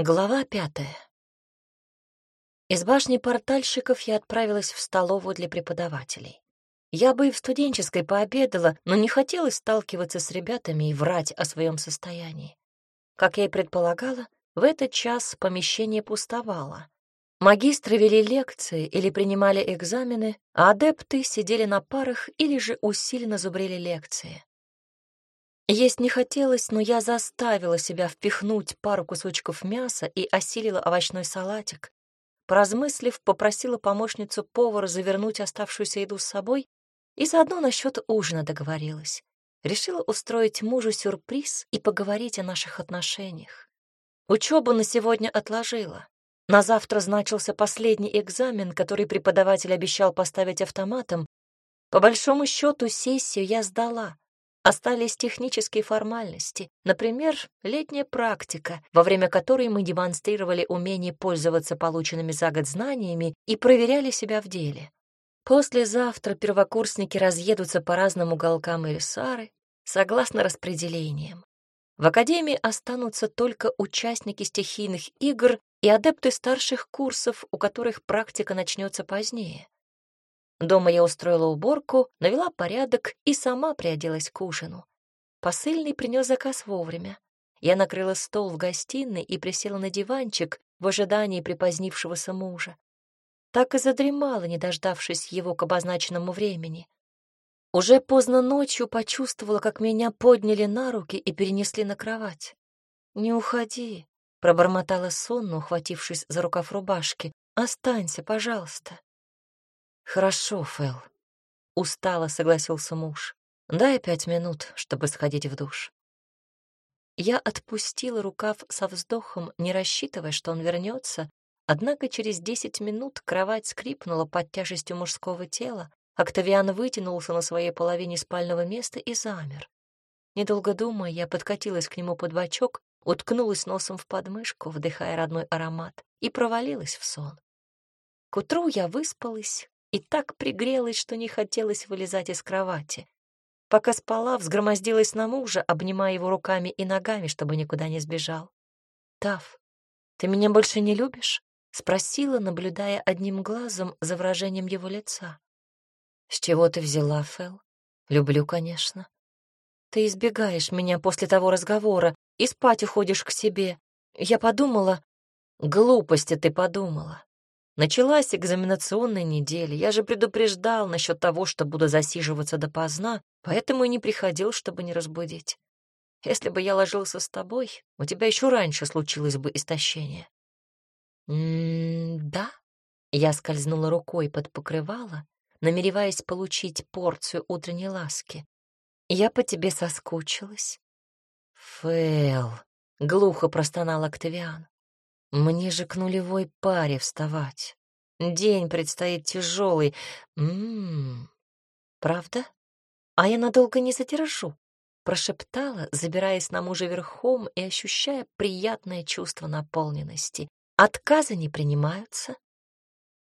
Глава пятая. Из башни портальщиков я отправилась в столовую для преподавателей. Я бы и в студенческой пообедала, но не хотелось сталкиваться с ребятами и врать о своем состоянии. Как я и предполагала, в этот час помещение пустовало. Магистры вели лекции или принимали экзамены, а адепты сидели на парах или же усиленно зубрили лекции. Есть не хотелось, но я заставила себя впихнуть пару кусочков мяса и осилила овощной салатик. Поразмыслив, попросила помощницу повара завернуть оставшуюся еду с собой и заодно насчет ужина договорилась. Решила устроить мужу сюрприз и поговорить о наших отношениях. Учебу на сегодня отложила. На завтра значился последний экзамен, который преподаватель обещал поставить автоматом. По большому счету сессию я сдала, Остались технические формальности, например, летняя практика, во время которой мы демонстрировали умение пользоваться полученными за год знаниями и проверяли себя в деле. Послезавтра первокурсники разъедутся по разным уголкам Эльсары, согласно распределениям. В академии останутся только участники стихийных игр и адепты старших курсов, у которых практика начнется позднее. Дома я устроила уборку, навела порядок и сама приоделась к ужину. Посыльный принес заказ вовремя. Я накрыла стол в гостиной и присела на диванчик в ожидании припозднившегося мужа. Так и задремала, не дождавшись его к обозначенному времени. Уже поздно ночью почувствовала, как меня подняли на руки и перенесли на кровать. «Не уходи», — пробормотала сонно, ухватившись за рукав рубашки. «Останься, пожалуйста». «Хорошо, Фэл», — устало согласился муж. «Дай пять минут, чтобы сходить в душ». Я отпустила рукав со вздохом, не рассчитывая, что он вернется, однако через десять минут кровать скрипнула под тяжестью мужского тела, Октавиан вытянулся на своей половине спального места и замер. Недолго думая, я подкатилась к нему под бочок, уткнулась носом в подмышку, вдыхая родной аромат, и провалилась в сон. К утру я выспалась, и так пригрелась, что не хотелось вылезать из кровати. Пока спала, взгромоздилась на мужа, обнимая его руками и ногами, чтобы никуда не сбежал. «Тав, ты меня больше не любишь?» — спросила, наблюдая одним глазом за выражением его лица. «С чего ты взяла, Фэл? Люблю, конечно. Ты избегаешь меня после того разговора и спать уходишь к себе. Я подумала... Глупости ты подумала. Началась экзаменационная неделя. Я же предупреждал насчет того, что буду засиживаться допоздна, поэтому и не приходил, чтобы не разбудить. Если бы я ложился с тобой, у тебя еще раньше случилось бы истощение. «М-да?» Я скользнула рукой под покрывало, намереваясь получить порцию утренней ласки. «Я по тебе соскучилась». «Фэл», — глухо простонал Октавиан. Мне же к нулевой паре вставать. День предстоит тяжелый. Ммм, правда? А я надолго не задержу, прошептала, забираясь на мужа верхом и ощущая приятное чувство наполненности. Отказы не принимаются.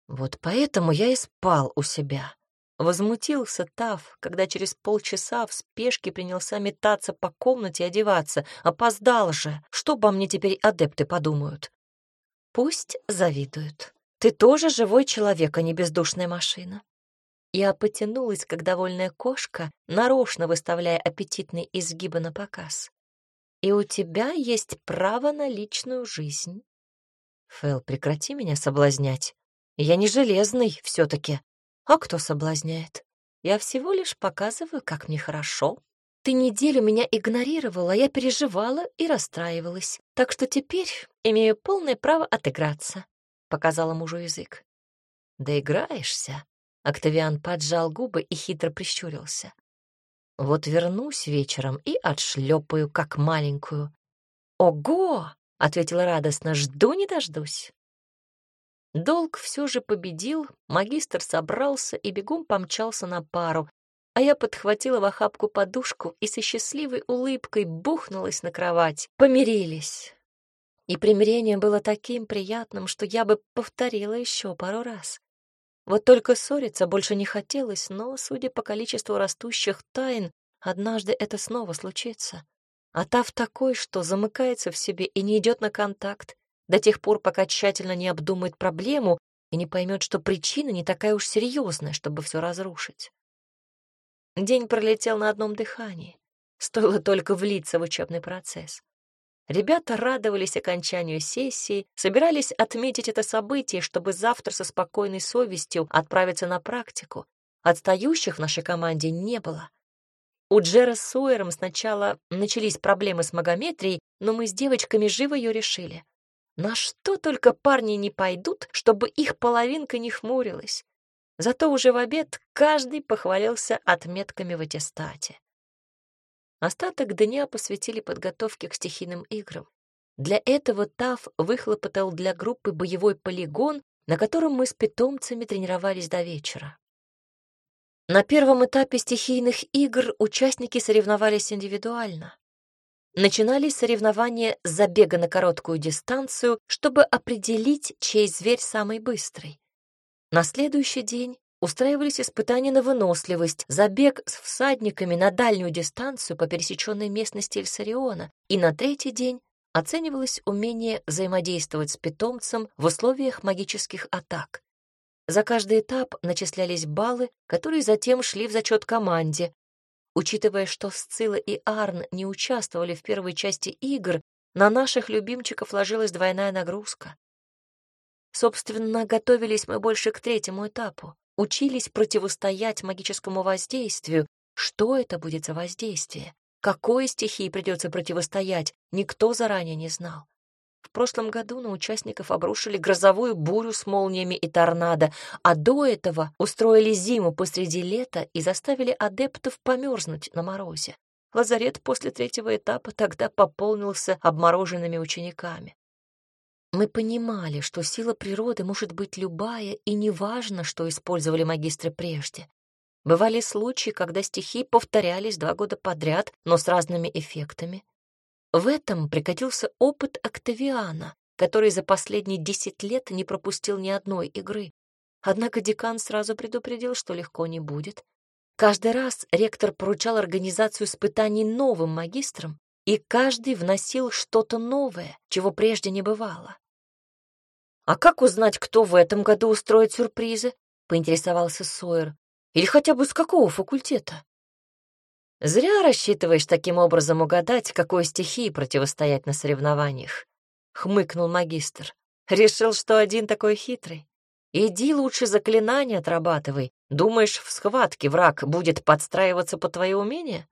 Вот поэтому я и спал у себя. Возмутился Тав, когда через полчаса в спешке принялся метаться по комнате и одеваться. Опоздал же. Что обо мне теперь адепты подумают? Пусть завидуют. Ты тоже живой человек, а не бездушная машина. Я потянулась, как довольная кошка, нарочно выставляя аппетитные изгибы на показ. И у тебя есть право на личную жизнь. Фэл, прекрати меня соблазнять. Я не железный все таки А кто соблазняет? Я всего лишь показываю, как мне хорошо. Ты неделю меня игнорировала, я переживала и расстраивалась. Так что теперь имею полное право отыграться», — показала мужу язык. «Доиграешься?» — Октавиан поджал губы и хитро прищурился. «Вот вернусь вечером и отшлепаю, как маленькую». «Ого!» — ответила радостно, «жду не дождусь». Долг все же победил, магистр собрался и бегом помчался на пару, а я подхватила в охапку подушку и со счастливой улыбкой бухнулась на кровать. Помирились. И примирение было таким приятным, что я бы повторила еще пару раз. Вот только ссориться больше не хотелось, но, судя по количеству растущих тайн, однажды это снова случится. А Тав такой, что замыкается в себе и не идет на контакт, до тех пор, пока тщательно не обдумает проблему и не поймет, что причина не такая уж серьезная, чтобы все разрушить. День пролетел на одном дыхании. Стоило только влиться в учебный процесс. Ребята радовались окончанию сессии, собирались отметить это событие, чтобы завтра со спокойной совестью отправиться на практику. Отстающих в нашей команде не было. У Джера с Сойером сначала начались проблемы с магометрией, но мы с девочками живо ее решили. На что только парни не пойдут, чтобы их половинка не хмурилась. Зато уже в обед каждый похвалился отметками в аттестате. Остаток дня посвятили подготовке к стихийным играм. Для этого ТАФ выхлопотал для группы боевой полигон, на котором мы с питомцами тренировались до вечера. На первом этапе стихийных игр участники соревновались индивидуально. Начинались соревнования с забега на короткую дистанцию, чтобы определить, чей зверь самый быстрый. На следующий день устраивались испытания на выносливость, забег с всадниками на дальнюю дистанцию по пересеченной местности Эльсариона, и на третий день оценивалось умение взаимодействовать с питомцем в условиях магических атак. За каждый этап начислялись баллы, которые затем шли в зачет команде. Учитывая, что Сцилла и Арн не участвовали в первой части игр, на наших любимчиков ложилась двойная нагрузка. Собственно, готовились мы больше к третьему этапу учились противостоять магическому воздействию. Что это будет за воздействие? Какой стихии придется противостоять, никто заранее не знал. В прошлом году на участников обрушили грозовую бурю с молниями и торнадо, а до этого устроили зиму посреди лета и заставили адептов померзнуть на морозе. Лазарет после третьего этапа тогда пополнился обмороженными учениками. Мы понимали, что сила природы может быть любая, и неважно, что использовали магистры прежде. Бывали случаи, когда стихи повторялись два года подряд, но с разными эффектами. В этом пригодился опыт Октавиана, который за последние десять лет не пропустил ни одной игры. Однако декан сразу предупредил, что легко не будет. Каждый раз ректор поручал организацию испытаний новым магистрам, и каждый вносил что-то новое, чего прежде не бывало. «А как узнать, кто в этом году устроит сюрпризы?» — поинтересовался Сойер. «Или хотя бы с какого факультета?» «Зря рассчитываешь таким образом угадать, какой стихии противостоять на соревнованиях», — хмыкнул магистр. «Решил, что один такой хитрый. Иди лучше заклинания отрабатывай. Думаешь, в схватке враг будет подстраиваться по твои умения?»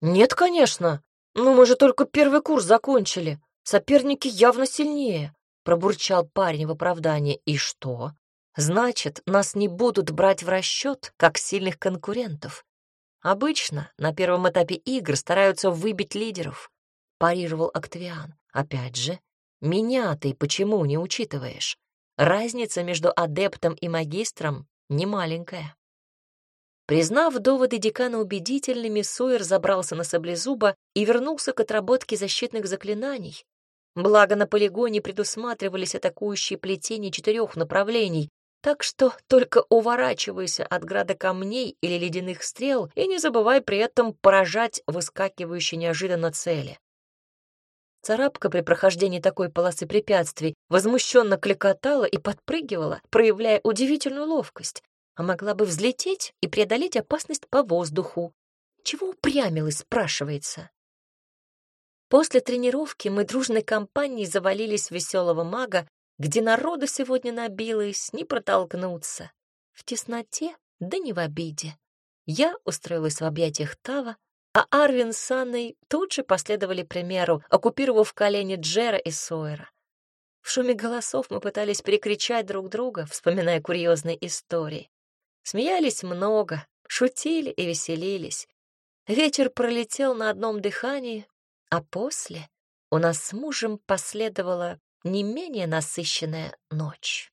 «Нет, конечно. Но мы же только первый курс закончили. Соперники явно сильнее», — пробурчал парень в оправдании. «И что? Значит, нас не будут брать в расчет, как сильных конкурентов. Обычно на первом этапе игр стараются выбить лидеров», — парировал Октавиан. «Опять же, меня ты почему не учитываешь? Разница между адептом и магистром немаленькая». Признав доводы декана убедительными, Сойер забрался на саблезуба и вернулся к отработке защитных заклинаний. Благо на полигоне предусматривались атакующие плетения четырех направлений, так что только уворачивайся от града камней или ледяных стрел и не забывай при этом поражать выскакивающие неожиданно цели. Царапка при прохождении такой полосы препятствий возмущенно кликотала и подпрыгивала, проявляя удивительную ловкость, а могла бы взлететь и преодолеть опасность по воздуху. Чего упрямилась, спрашивается. После тренировки мы дружной компанией завалились в веселого мага, где народу сегодня набилось, не протолкнуться. В тесноте, да не в обиде. Я устроилась в объятиях Тава, а Арвин с Анной тут же последовали примеру, оккупировав колени Джера и Сойера. В шуме голосов мы пытались перекричать друг друга, вспоминая курьезные истории. Смеялись много, шутили и веселились. Вечер пролетел на одном дыхании, а после у нас с мужем последовала не менее насыщенная ночь.